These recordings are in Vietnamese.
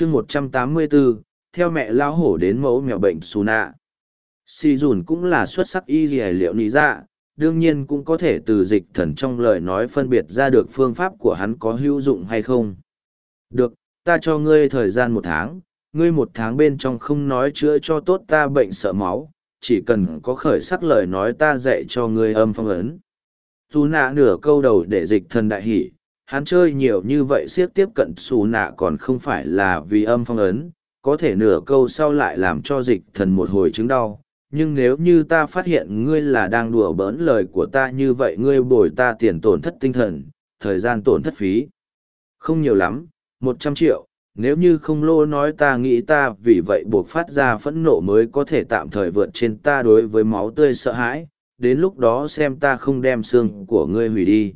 chương một trăm tám mươi bốn, theo mẹ lao hổ đến mẫu mèo bệnh xù nạ. Si dùn cũng là xuất sắc y dì liệu lý dạ đương nhiên cũng có thể từ dịch thần trong lời nói phân biệt ra được phương pháp của hắn có hữu dụng hay không. Được, ta cho ngươi thời gian một tháng, ngươi một tháng bên trong không nói chữa cho tốt ta bệnh sợ máu, chỉ cần có khởi sắc lời nói ta dạy cho ngươi âm phong ấn. Dù nạ nửa câu đầu để dịch thần đại hỷ hắn chơi nhiều như vậy siết tiếp cận xù nạ còn không phải là vì âm phong ấn, có thể nửa câu sau lại làm cho dịch thần một hồi chứng đau. Nhưng nếu như ta phát hiện ngươi là đang đùa bỡn lời của ta như vậy ngươi bồi ta tiền tổn thất tinh thần, thời gian tổn thất phí. Không nhiều lắm, một trăm triệu, nếu như không lô nói ta nghĩ ta vì vậy buộc phát ra phẫn nộ mới có thể tạm thời vượt trên ta đối với máu tươi sợ hãi, đến lúc đó xem ta không đem xương của ngươi hủy đi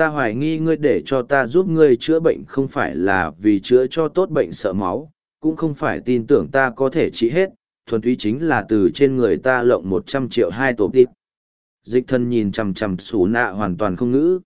ta hoài nghi ngươi để cho ta giúp ngươi chữa bệnh không phải là vì chữa cho tốt bệnh sợ máu, cũng không phải tin tưởng ta có thể trị hết, thuần túy chính là từ trên người ta lộng một trăm triệu hai tổ tít dịch thân nhìn chằm chằm xù nạ hoàn toàn không ngữ.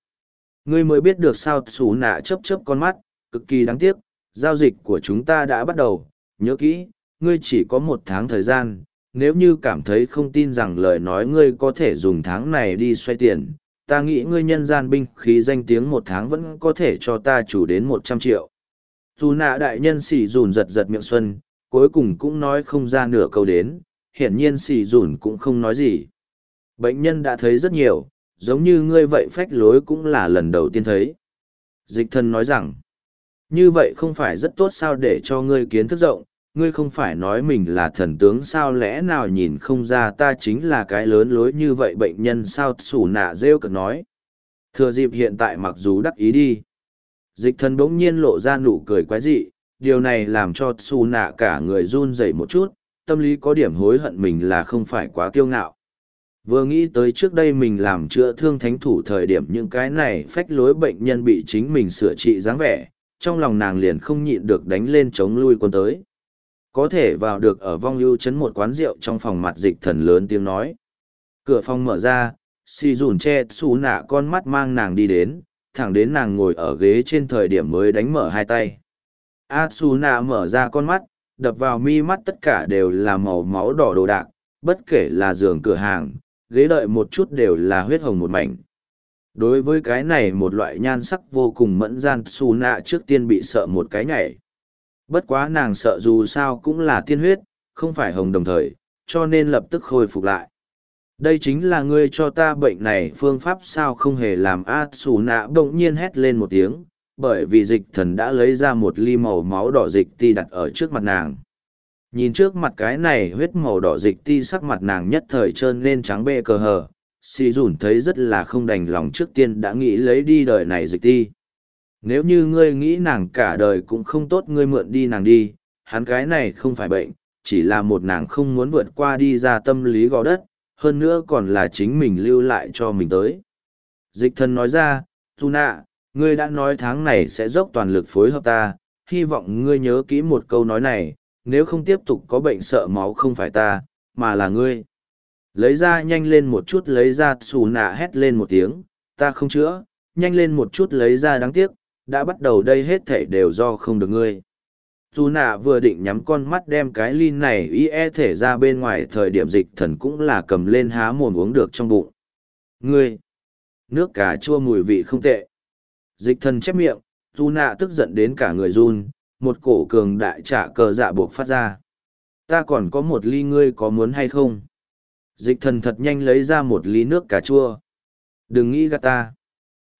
Ngươi mới biết được sao xù nạ chấp chấp con mắt, cực kỳ đáng tiếc, giao dịch của chúng ta đã bắt đầu. Nhớ kỹ, ngươi chỉ có một tháng thời gian, nếu như cảm thấy không tin rằng lời nói ngươi có thể dùng tháng này đi xoay tiền ta nghĩ ngươi nhân gian binh khí danh tiếng một tháng vẫn có thể cho ta chủ đến một trăm triệu. Dù nạ đại nhân xỉ dùn giật giật miệng xuân, cuối cùng cũng nói không ra nửa câu đến, hiển nhiên xỉ dùn cũng không nói gì. Bệnh nhân đã thấy rất nhiều, giống như ngươi vậy phách lối cũng là lần đầu tiên thấy. Dịch thân nói rằng, như vậy không phải rất tốt sao để cho ngươi kiến thức rộng ngươi không phải nói mình là thần tướng, sao lẽ nào nhìn không ra ta chính là cái lớn lối như vậy? Bệnh nhân sao xù nạ rêu cực nói. Thừa dịp hiện tại mặc dù đắc ý đi. Dịch thần bỗng nhiên lộ ra nụ cười quái dị. Điều này làm cho xù nạ cả người run rẩy một chút. Tâm lý có điểm hối hận mình là không phải quá kiêu ngạo. Vừa nghĩ tới trước đây mình làm chữa thương thánh thủ thời điểm những cái này phách lối bệnh nhân bị chính mình sửa trị dáng vẻ, trong lòng nàng liền không nhịn được đánh lên chống lui quân tới có thể vào được ở vong lưu chấn một quán rượu trong phòng mặt dịch thần lớn tiếng nói. Cửa phòng mở ra si dùn che xù nạ con mắt mang nàng đi đến, thẳng đến nàng ngồi ở ghế trên thời điểm mới đánh mở hai tay. A xù nạ mở ra con mắt, đập vào mi mắt tất cả đều là màu máu đỏ đồ đạc, bất kể là giường cửa hàng, ghế đợi một chút đều là huyết hồng một mảnh. Đối với cái này một loại nhan sắc vô cùng mẫn gian, xù nạ trước tiên bị sợ một cái nhảy. Bất quá nàng sợ dù sao cũng là tiên huyết, không phải hồng đồng thời, cho nên lập tức khôi phục lại. Đây chính là ngươi cho ta bệnh này phương pháp sao không hề làm A Sù Nạ bỗng nhiên hét lên một tiếng, bởi vì dịch thần đã lấy ra một ly màu máu đỏ dịch ti đặt ở trước mặt nàng. Nhìn trước mặt cái này huyết màu đỏ dịch ti sắc mặt nàng nhất thời trơn lên trắng bê cờ hờ, xì dùn thấy rất là không đành lòng trước tiên đã nghĩ lấy đi đời này dịch ti nếu như ngươi nghĩ nàng cả đời cũng không tốt ngươi mượn đi nàng đi, hắn cái này không phải bệnh, chỉ là một nàng không muốn vượt qua đi ra tâm lý gò đất, hơn nữa còn là chính mình lưu lại cho mình tới. Dịch thân nói ra, Tuna, ngươi đã nói tháng này sẽ dốc toàn lực phối hợp ta, hy vọng ngươi nhớ kỹ một câu nói này, nếu không tiếp tục có bệnh sợ máu không phải ta, mà là ngươi. Lấy ra nhanh lên một chút lấy ra xù nạ hét lên một tiếng, ta không chữa, nhanh lên một chút lấy ra đáng tiếc, đã bắt đầu đây hết thảy đều do không được ngươi. Dù nạ vừa định nhắm con mắt đem cái ly này y e thể ra bên ngoài thời điểm dịch thần cũng là cầm lên há mồm uống được trong bụng. Ngươi! Nước cà chua mùi vị không tệ. Dịch thần chép miệng, dù nạ tức giận đến cả người run, một cổ cường đại trả cờ dạ buộc phát ra. Ta còn có một ly ngươi có muốn hay không? Dịch thần thật nhanh lấy ra một ly nước cà chua. Đừng nghĩ gạt ta.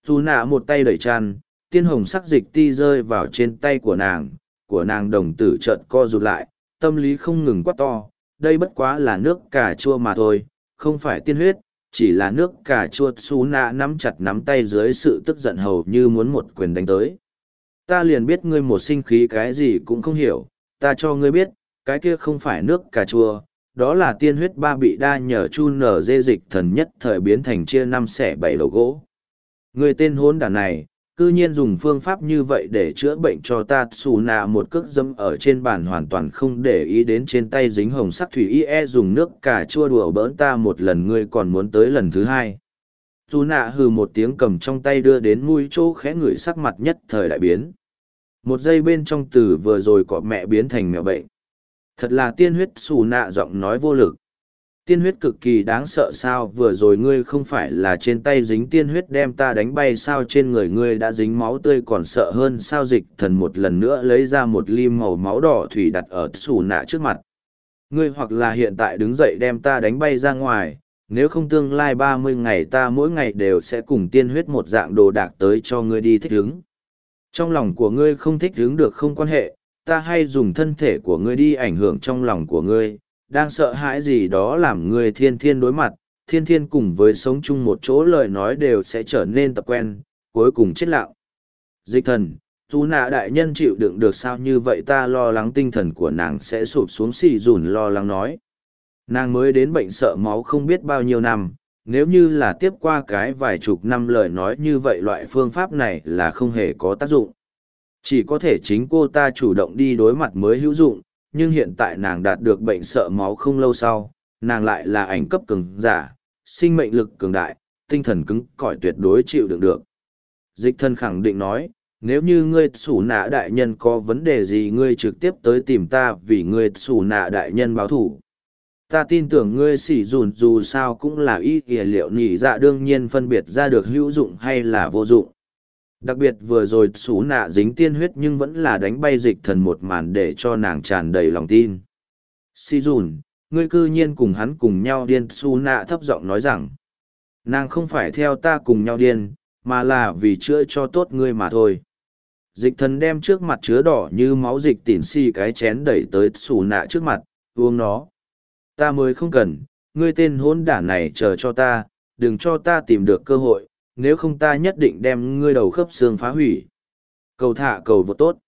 Dù nạ một tay đẩy tràn, tiên hồng sắc dịch ti rơi vào trên tay của nàng, của nàng đồng tử chợt co rụt lại, tâm lý không ngừng quát to, đây bất quá là nước cà chua mà thôi, không phải tiên huyết, chỉ là nước cà chua xú nạ nắm chặt nắm tay dưới sự tức giận hầu như muốn một quyền đánh tới. Ta liền biết ngươi một sinh khí cái gì cũng không hiểu, ta cho ngươi biết, cái kia không phải nước cà chua, đó là tiên huyết ba bị đa nhờ chu nở dê dịch thần nhất thời biến thành chia năm xẻ bảy đầu gỗ. Người tên hôn đàn này, cư nhiên dùng phương pháp như vậy để chữa bệnh cho ta xù nạ một cước dâm ở trên bàn hoàn toàn không để ý đến trên tay dính hồng sắc thủy y e dùng nước cà chua đùa bỡn ta một lần ngươi còn muốn tới lần thứ hai. Xù nạ hừ một tiếng cầm trong tay đưa đến mũi chỗ khẽ ngửi sắc mặt nhất thời đại biến. Một giây bên trong từ vừa rồi cọ mẹ biến thành mẹo bệnh. Thật là tiên huyết xù nạ giọng nói vô lực tiên huyết cực kỳ đáng sợ sao, vừa rồi ngươi không phải là trên tay dính tiên huyết đem ta đánh bay sao, trên người ngươi đã dính máu tươi còn sợ hơn sao, dịch thần một lần nữa lấy ra một ly màu máu đỏ thủy đặt ở xù nạ trước mặt. Ngươi hoặc là hiện tại đứng dậy đem ta đánh bay ra ngoài, nếu không tương lai ba mươi ngày ta mỗi ngày đều sẽ cùng tiên huyết một dạng đồ đạc tới cho ngươi đi thích ứng. Trong lòng của ngươi không thích ứng được không quan hệ, ta hay dùng thân thể của ngươi đi ảnh hưởng trong lòng của ngươi đang sợ hãi gì đó làm người thiên thiên đối mặt, thiên thiên cùng với sống chung một chỗ lời nói đều sẽ trở nên tập quen, cuối cùng chết lặng. Dịch thần, dù nạ đại nhân chịu đựng được sao như vậy ta lo lắng tinh thần của nàng sẽ sụp xuống xì dùn lo lắng nói. Nàng mới đến bệnh sợ máu không biết bao nhiêu năm, nếu như là tiếp qua cái vài chục năm lời nói như vậy loại phương pháp này là không hề có tác dụng. Chỉ có thể chính cô ta chủ động đi đối mặt mới hữu dụng nhưng hiện tại nàng đạt được bệnh sợ máu không lâu sau, nàng lại là ảnh cấp cường giả, sinh mệnh lực cường đại, tinh thần cứng cỏi tuyệt đối chịu đựng được. Dịch thân khẳng định nói, nếu như ngươi sủ nạ đại nhân có vấn đề gì, ngươi trực tiếp tới tìm ta vì ngươi sủ nạ đại nhân báo thủ ta tin tưởng ngươi sỉ dùn dù sao cũng là ý kìa liệu nhị dạ đương nhiên phân biệt ra được hữu dụng hay là vô dụng đặc biệt vừa rồi xú nạ dính tiên huyết nhưng vẫn là đánh bay dịch thần một màn để cho nàng tràn đầy lòng tin. Si dùn ngươi cư nhiên cùng hắn cùng nhau điên, xú nạ thấp giọng nói rằng. Nàng không phải theo ta cùng nhau điên, mà là vì chữa cho tốt ngươi mà thôi. Dịch thần đem trước mặt chứa đỏ như máu dịch tỉn xì cái chén đẩy tới xù nạ trước mặt, uống nó. Ta mới không cần, ngươi tên hôn đản này chờ cho ta, đừng cho ta tìm được cơ hội nếu không ta nhất định đem ngươi đầu khớp xương phá hủy. Cầu thả cầu vượt tốt.